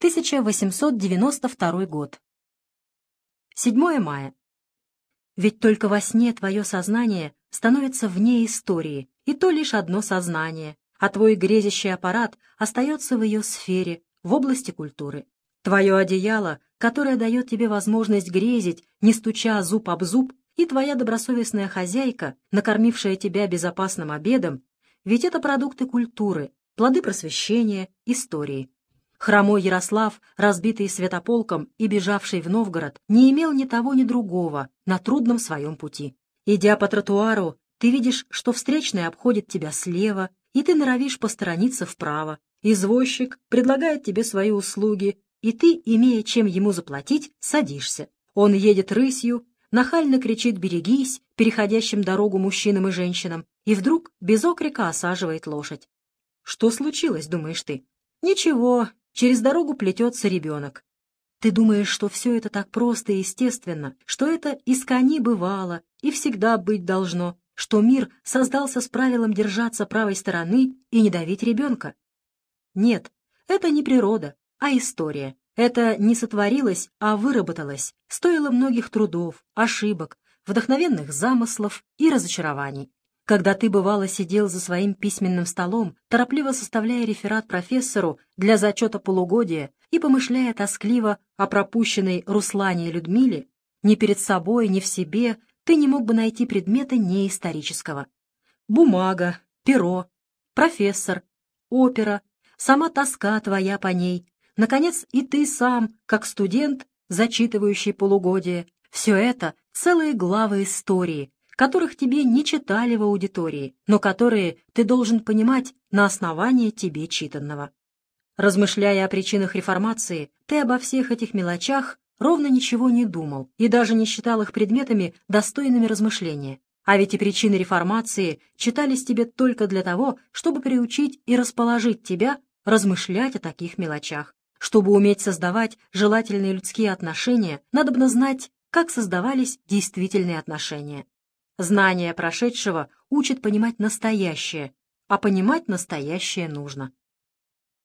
1892 год. 7 мая. Ведь только во сне твое сознание становится вне истории, и то лишь одно сознание, а твой грезящий аппарат остается в ее сфере, в области культуры. Твое одеяло, которое дает тебе возможность грезить, не стуча зуб об зуб, и твоя добросовестная хозяйка, накормившая тебя безопасным обедом, ведь это продукты культуры, плоды просвещения, истории. Хромой Ярослав, разбитый святополком и бежавший в Новгород, не имел ни того, ни другого на трудном своем пути. Идя по тротуару, ты видишь, что встречный обходит тебя слева, и ты норовишь посторониться вправо. Извозчик предлагает тебе свои услуги, и ты, имея чем ему заплатить, садишься. Он едет рысью, нахально кричит «берегись» переходящим дорогу мужчинам и женщинам, и вдруг без окрика осаживает лошадь. Что случилось, думаешь ты? Ничего, через дорогу плетется ребенок. Ты думаешь, что все это так просто и естественно, что это из кони бывало и всегда быть должно, что мир создался с правилом держаться правой стороны и не давить ребенка. Нет, это не природа, а история. Это не сотворилось, а выработалось, стоило многих трудов, ошибок, вдохновенных замыслов и разочарований. Когда ты, бывало, сидел за своим письменным столом, торопливо составляя реферат профессору для зачета полугодия и помышляя тоскливо о пропущенной Руслане и Людмиле, ни перед собой, ни в себе ты не мог бы найти предмета неисторического. Бумага, перо, профессор, опера, сама тоска твоя по ней, наконец и ты сам, как студент, зачитывающий полугодие, все это целые главы истории, которых тебе не читали в аудитории, но которые ты должен понимать на основании тебе читанного. Размышляя о причинах реформации, ты обо всех этих мелочах ровно ничего не думал и даже не считал их предметами, достойными размышления. А ведь и причины реформации читались тебе только для того, чтобы приучить и расположить тебя размышлять о таких мелочах. Чтобы уметь создавать желательные людские отношения, надо бы знать, как создавались действительные отношения. Знание прошедшего учит понимать настоящее, а понимать настоящее нужно.